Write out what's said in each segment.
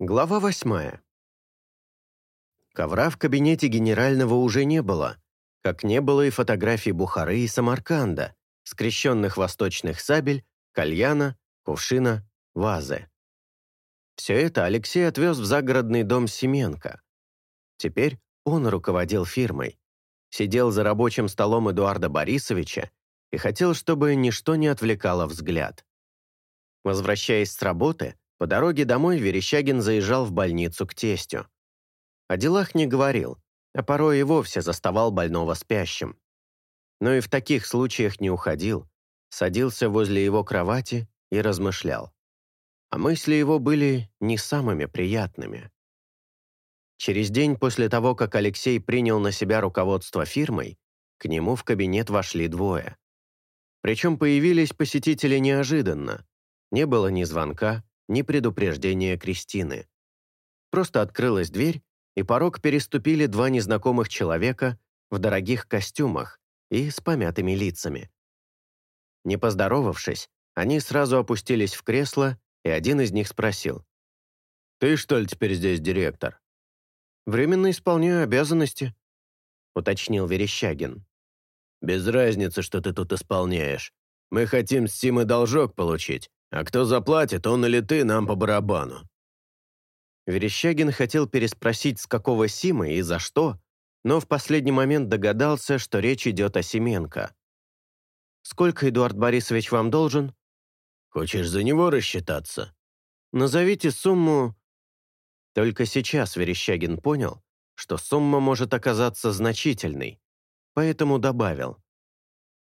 Глава восьмая. Ковра в кабинете генерального уже не было, как не было и фотографий Бухары и Самарканда, скрещенных восточных сабель, кальяна, кувшина, вазы. Все это Алексей отвез в загородный дом Семенко. Теперь он руководил фирмой, сидел за рабочим столом Эдуарда Борисовича и хотел, чтобы ничто не отвлекало взгляд. Возвращаясь с работы, по дороге домой Верещагин заезжал в больницу к тестю. О делах не говорил, а порой и вовсе заставал больного спящим. Но и в таких случаях не уходил, садился возле его кровати и размышлял. А мысли его были не самыми приятными. Через день после того, как Алексей принял на себя руководство фирмой, к нему в кабинет вошли двое. Причем появились посетители неожиданно. Не было ни звонка, ни предупреждения Кристины. Просто открылась дверь, и порог переступили два незнакомых человека в дорогих костюмах и с помятыми лицами. Не поздоровавшись, они сразу опустились в кресло, и один из них спросил. «Ты, что ли, теперь здесь директор?» «Временно исполняю обязанности», — уточнил Верещагин. «Без разницы, что ты тут исполняешь. Мы хотим с Симы должок получить. А кто заплатит, он или ты, нам по барабану». Верещагин хотел переспросить, с какого Сима и за что, но в последний момент догадался, что речь идет о Семенко. «Сколько, Эдуард Борисович, вам должен?» «Хочешь за него рассчитаться?» «Назовите сумму...» Только сейчас Верещагин понял, что сумма может оказаться значительной, поэтому добавил.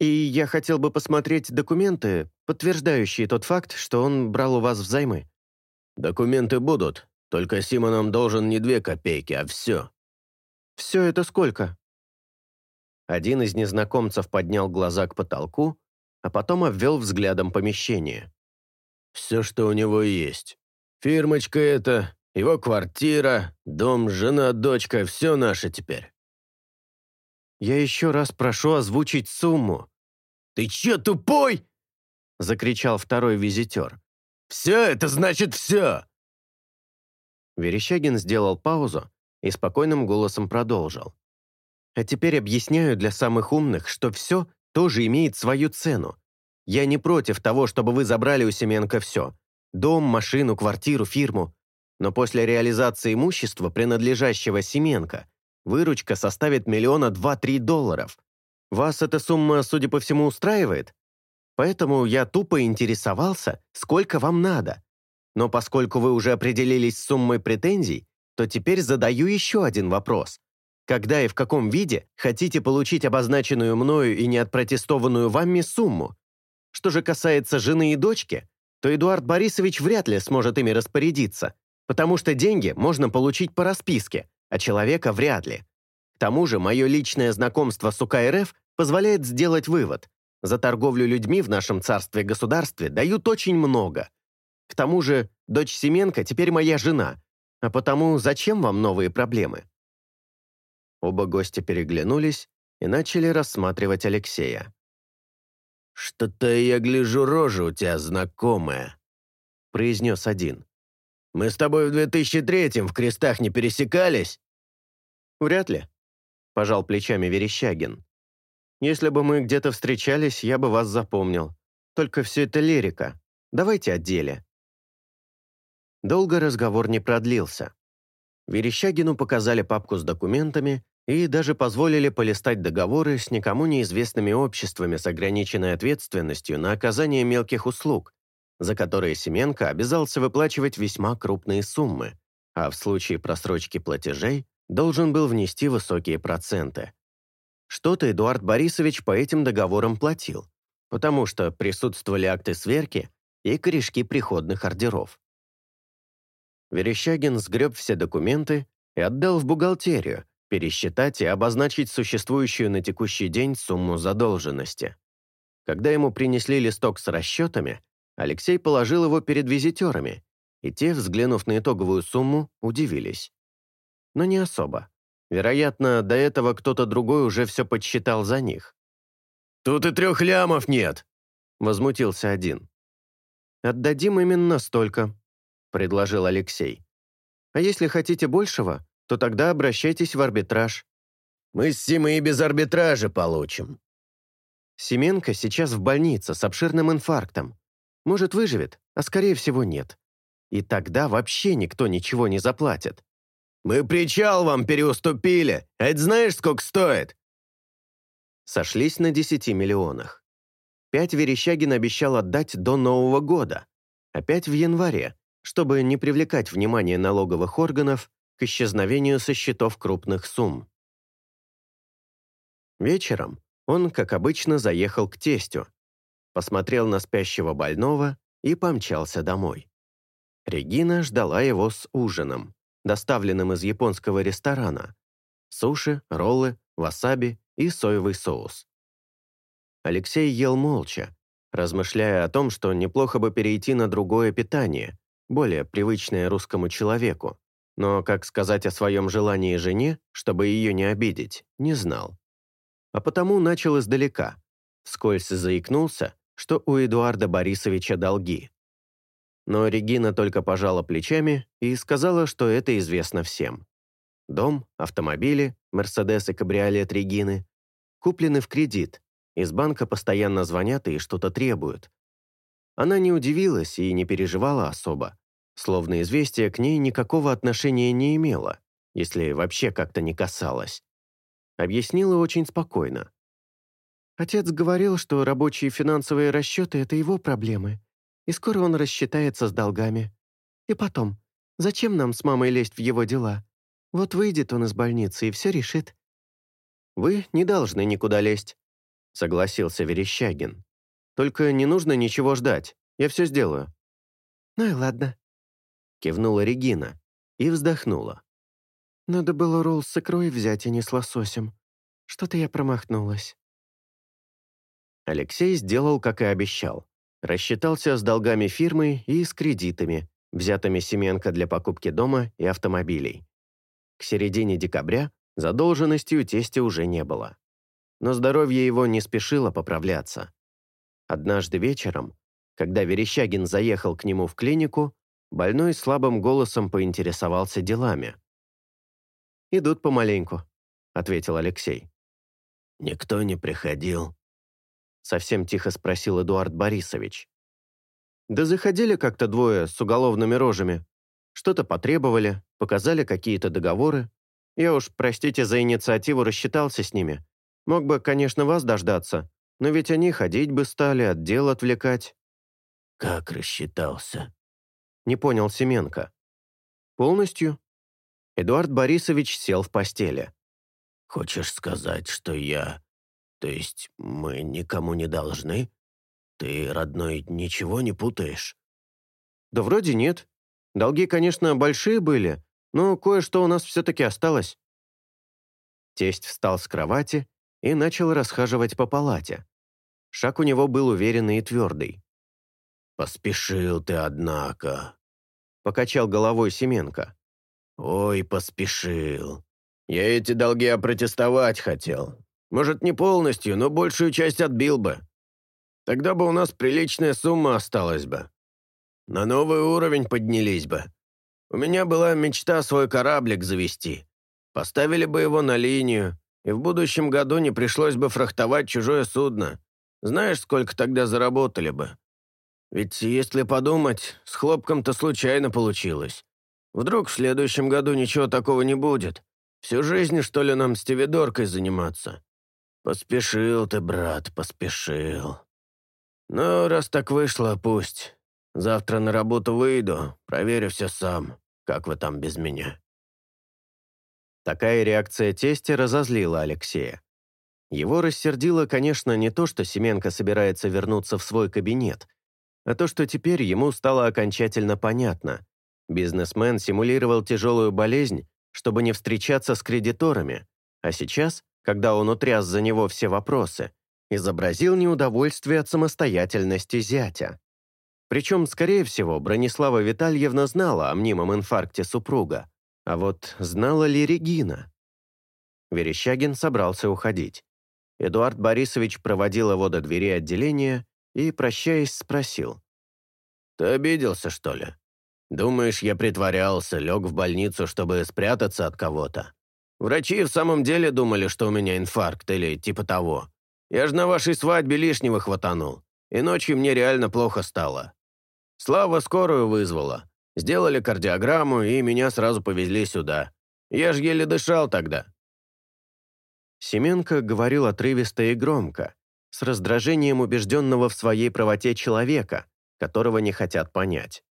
И я хотел бы посмотреть документы, подтверждающие тот факт, что он брал у вас взаймы». «Документы будут, только Сима должен не две копейки, а все». «Все это сколько?» Один из незнакомцев поднял глаза к потолку, а потом обвел взглядом помещение. «Все, что у него есть. Фирмочка эта, его квартира, дом, жена, дочка, все наше теперь». Я еще раз прошу озвучить сумму». «Ты че, тупой?» — закричал второй визитер. «Все это значит все!» Верещагин сделал паузу и спокойным голосом продолжил. «А теперь объясняю для самых умных, что все тоже имеет свою цену. Я не против того, чтобы вы забрали у Семенко все. Дом, машину, квартиру, фирму. Но после реализации имущества, принадлежащего Семенко, Выручка составит миллиона 2-3 долларов. Вас эта сумма, судя по всему, устраивает? Поэтому я тупо интересовался, сколько вам надо. Но поскольку вы уже определились с суммой претензий, то теперь задаю еще один вопрос. Когда и в каком виде хотите получить обозначенную мною и неотпротестованную вами сумму? Что же касается жены и дочки, то Эдуард Борисович вряд ли сможет ими распорядиться, потому что деньги можно получить по расписке, а человека вряд ли. К тому же мое личное знакомство с УКРФ позволяет сделать вывод. За торговлю людьми в нашем царстве-государстве дают очень много. К тому же дочь Семенко теперь моя жена, а потому зачем вам новые проблемы?» Оба гостя переглянулись и начали рассматривать Алексея. «Что-то я гляжу рожа у тебя знакомая», — произнес один. «Мы с тобой в 2003-м в крестах не пересекались?» «Вряд ли», — пожал плечами Верещагин. «Если бы мы где-то встречались, я бы вас запомнил. Только все это лирика. Давайте о деле». Долго разговор не продлился. Верещагину показали папку с документами и даже позволили полистать договоры с никому неизвестными обществами с ограниченной ответственностью на оказание мелких услуг, за которые Семенко обязался выплачивать весьма крупные суммы, а в случае просрочки платежей должен был внести высокие проценты. Что-то Эдуард Борисович по этим договорам платил, потому что присутствовали акты сверки и корешки приходных ордеров. Верещагин сгреб все документы и отдал в бухгалтерию пересчитать и обозначить существующую на текущий день сумму задолженности. Когда ему принесли листок с расчетами, Алексей положил его перед визитерами, и те, взглянув на итоговую сумму, удивились но не особо. Вероятно, до этого кто-то другой уже все подсчитал за них. «Тут и трех лямов нет!» — возмутился один. «Отдадим именно столько», — предложил Алексей. «А если хотите большего, то тогда обращайтесь в арбитраж». «Мы с Симой и без арбитража получим». Семенко сейчас в больнице с обширным инфарктом. Может, выживет, а скорее всего нет. И тогда вообще никто ничего не заплатит. Мы причал вам переуступили. Это знаешь, сколько стоит?» Сошлись на десяти миллионах. Пять Верещагин обещал отдать до Нового года. Опять в январе, чтобы не привлекать внимание налоговых органов к исчезновению со счетов крупных сумм. Вечером он, как обычно, заехал к тестю, посмотрел на спящего больного и помчался домой. Регина ждала его с ужином доставленным из японского ресторана, суши, роллы, васаби и соевый соус. Алексей ел молча, размышляя о том, что неплохо бы перейти на другое питание, более привычное русскому человеку, но как сказать о своем желании жене, чтобы ее не обидеть, не знал. А потому начал издалека, вскользь заикнулся, что у Эдуарда Борисовича долги. Но Регина только пожала плечами и сказала, что это известно всем. Дом, автомобили, Мерседес и кабриолет Регины куплены в кредит. Из банка постоянно звонят и что-то требуют. Она не удивилась и не переживала особо. Словно известие к ней никакого отношения не имело, если вообще как-то не касалось. Объяснила очень спокойно. «Отец говорил, что рабочие финансовые расчеты — это его проблемы и скоро он рассчитается с долгами. И потом, зачем нам с мамой лезть в его дела? Вот выйдет он из больницы и все решит». «Вы не должны никуда лезть», — согласился Верещагин. «Только не нужно ничего ждать, я все сделаю». «Ну и ладно», — кивнула Регина и вздохнула. «Надо было ролл с икрой взять, а не с лососем. Что-то я промахнулась». Алексей сделал, как и обещал. Рассчитался с долгами фирмы и с кредитами, взятыми Семенко для покупки дома и автомобилей. К середине декабря задолженности у тестя уже не было. Но здоровье его не спешило поправляться. Однажды вечером, когда Верещагин заехал к нему в клинику, больной слабым голосом поинтересовался делами. «Идут помаленьку», — ответил Алексей. «Никто не приходил», Совсем тихо спросил Эдуард Борисович. Да заходили как-то двое с уголовными рожами. Что-то потребовали, показали какие-то договоры. Я уж, простите за инициативу, рассчитался с ними. Мог бы, конечно, вас дождаться, но ведь они ходить бы стали, отдел отвлекать». «Как рассчитался?» Не понял Семенко. «Полностью?» Эдуард Борисович сел в постели. «Хочешь сказать, что я то есть мы никому не должны? Ты, родной, ничего не путаешь? Да вроде нет. Долги, конечно, большие были, но кое-что у нас все-таки осталось. Тесть встал с кровати и начал расхаживать по палате. Шаг у него был уверенный и твердый. «Поспешил ты, однако», — покачал головой Семенко. «Ой, поспешил. Я эти долги опротестовать хотел, может, не полностью, но большую часть отбил бы. Тогда бы у нас приличная сумма осталась бы. На новый уровень поднялись бы. У меня была мечта свой кораблик завести. Поставили бы его на линию, и в будущем году не пришлось бы фрахтовать чужое судно. Знаешь, сколько тогда заработали бы? Ведь, если подумать, с хлопком-то случайно получилось. Вдруг в следующем году ничего такого не будет. Всю жизнь, что ли, нам стивидоркой заниматься? «Поспешил ты, брат, поспешил. Ну, раз так вышло, пусть. Завтра на работу выйду, проверю все сам, как вы там без меня». Такая реакция тестя разозлила Алексея. Его рассердило, конечно, не то, что Семенко собирается вернуться в свой кабинет, а то, что теперь ему стало окончательно понятно. Бизнесмен симулировал тяжелую болезнь, чтобы не встречаться с кредиторами, а сейчас когда он утряс за него все вопросы, изобразил неудовольствие от самостоятельности зятя. Причем, скорее всего, Бронислава Витальевна знала о мнимом инфаркте супруга, а вот знала ли Регина? Верещагин собрался уходить. Эдуард Борисович проводил его до двери отделения и, прощаясь, спросил. «Ты обиделся, что ли? Думаешь, я притворялся, лег в больницу, чтобы спрятаться от кого-то?» Врачи в самом деле думали, что у меня инфаркт или типа того. Я же на вашей свадьбе лишнего хватанул, и ночью мне реально плохо стало. Слава скорую вызвала. Сделали кардиограмму, и меня сразу повезли сюда. Я же еле дышал тогда». Семенко говорил отрывисто и громко, с раздражением убежденного в своей правоте человека, которого не хотят понять.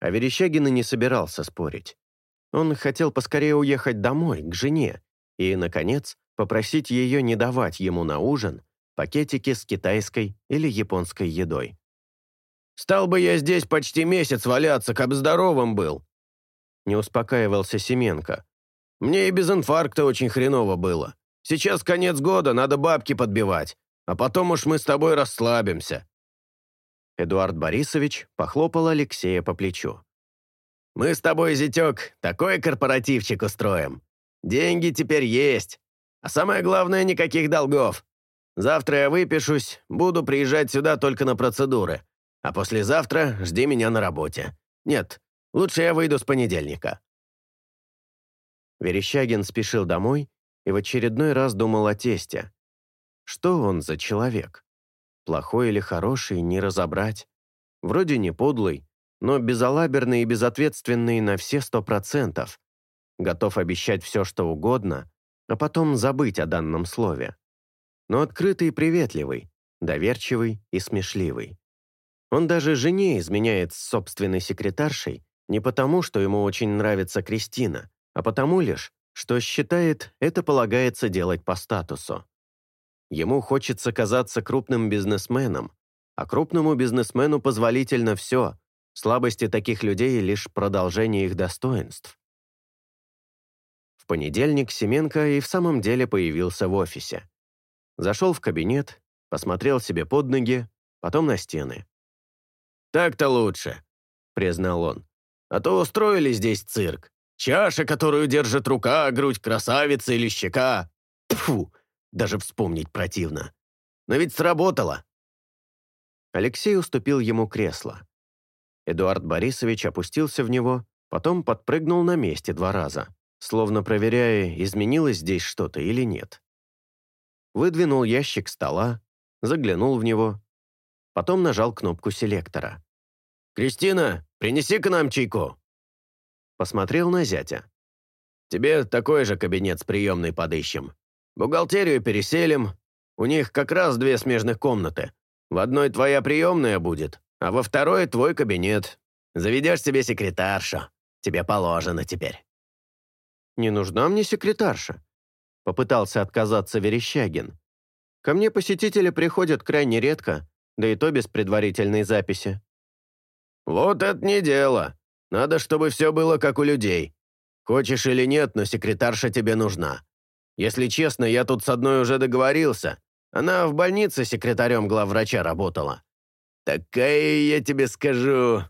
А Верещагин и не собирался спорить. Он хотел поскорее уехать домой, к жене, и, наконец, попросить ее не давать ему на ужин пакетики с китайской или японской едой. «Стал бы я здесь почти месяц валяться, как здоровым был!» Не успокаивался Семенко. «Мне и без инфаркта очень хреново было. Сейчас конец года, надо бабки подбивать, а потом уж мы с тобой расслабимся». Эдуард Борисович похлопал Алексея по плечу. Мы с тобой, зятек, такой корпоративчик устроим. Деньги теперь есть. А самое главное, никаких долгов. Завтра я выпишусь, буду приезжать сюда только на процедуры. А послезавтра жди меня на работе. Нет, лучше я выйду с понедельника». Верещагин спешил домой и в очередной раз думал о тесте. Что он за человек? Плохой или хороший, не разобрать. Вроде не подлый, но безалаберный и безответственный на все сто процентов, готов обещать все, что угодно, а потом забыть о данном слове. Но открытый и приветливый, доверчивый и смешливый. Он даже жене изменяет с собственной секретаршей не потому, что ему очень нравится Кристина, а потому лишь, что считает, это полагается делать по статусу. Ему хочется казаться крупным бизнесменом, а крупному бизнесмену позволительно все, Слабости таких людей — лишь продолжение их достоинств. В понедельник Семенко и в самом деле появился в офисе. Зашел в кабинет, посмотрел себе под ноги, потом на стены. «Так-то лучше», — признал он. «А то устроили здесь цирк. Чаша, которую держит рука, грудь красавицы или щека. фу, даже вспомнить противно. Но ведь сработало». Алексей уступил ему кресло. Эдуард Борисович опустился в него, потом подпрыгнул на месте два раза, словно проверяя, изменилось здесь что-то или нет. Выдвинул ящик стола, заглянул в него, потом нажал кнопку селектора. «Кристина, принеси к нам чайку!» Посмотрел на зятя. «Тебе такой же кабинет с приемной подыщем. Бухгалтерию переселим. У них как раз две смежных комнаты. В одной твоя приемная будет, а во второе твой кабинет. Заведешь себе секретаршу. Тебе положено теперь». «Не нужна мне секретарша», — попытался отказаться Верещагин. «Ко мне посетители приходят крайне редко, да и то без предварительной записи». «Вот это не дело. Надо, чтобы все было как у людей. Хочешь или нет, но секретарша тебе нужна. Если честно, я тут с одной уже договорился. Она в больнице секретарем главврача работала. Такая я тебе скажу!»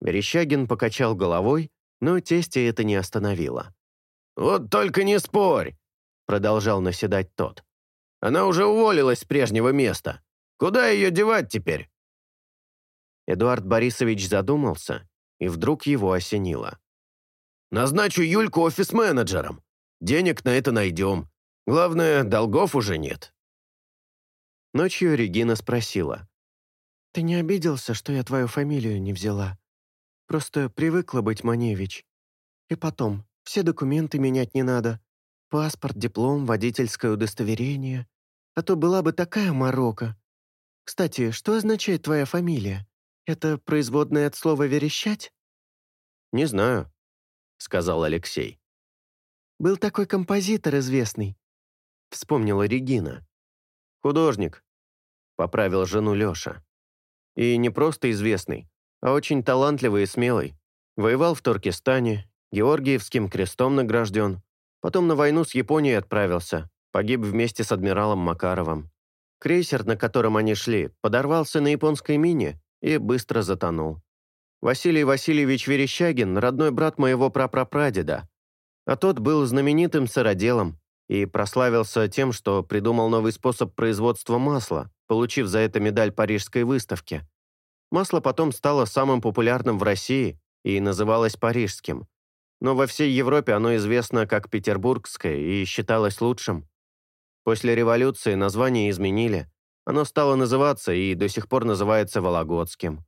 Верещагин покачал головой, но тесте это не остановило. «Вот только не спорь!» — продолжал наседать тот. «Она уже уволилась с прежнего места. Куда ее девать теперь?» Эдуард Борисович задумался, и вдруг его осенило. «Назначу Юльку офис-менеджером. Денег на это найдем. Главное, долгов уже нет». Ночью Регина спросила. Ты не обиделся, что я твою фамилию не взяла. Просто привыкла быть Маневич. И потом, все документы менять не надо. Паспорт, диплом, водительское удостоверение. А то была бы такая морока. Кстати, что означает твоя фамилия? Это производное от слова «верещать»?» «Не знаю», — сказал Алексей. «Был такой композитор известный», — вспомнила Регина. «Художник», — поправил жену Лёша. И не просто известный, а очень талантливый и смелый. Воевал в Туркестане, Георгиевским крестом награжден. Потом на войну с Японией отправился. Погиб вместе с адмиралом Макаровым. Крейсер, на котором они шли, подорвался на японской мине и быстро затонул. Василий Васильевич Верещагин – родной брат моего прапрапрадеда. А тот был знаменитым сыроделом, и прославился тем, что придумал новый способ производства масла, получив за это медаль Парижской выставки. Масло потом стало самым популярным в России и называлось парижским. Но во всей Европе оно известно как петербургское и считалось лучшим. После революции название изменили. Оно стало называться и до сих пор называется Вологодским.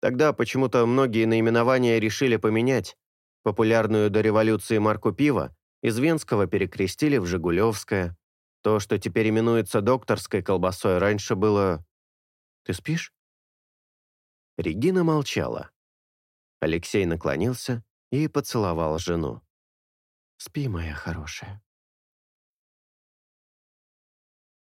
Тогда почему-то многие наименования решили поменять. Популярную до революции марку пива из Венского перекрестили в Жигулевское. То, что теперь именуется докторской колбасой, раньше было... «Ты спишь?» Регина молчала. Алексей наклонился и поцеловал жену. «Спи, моя хорошая».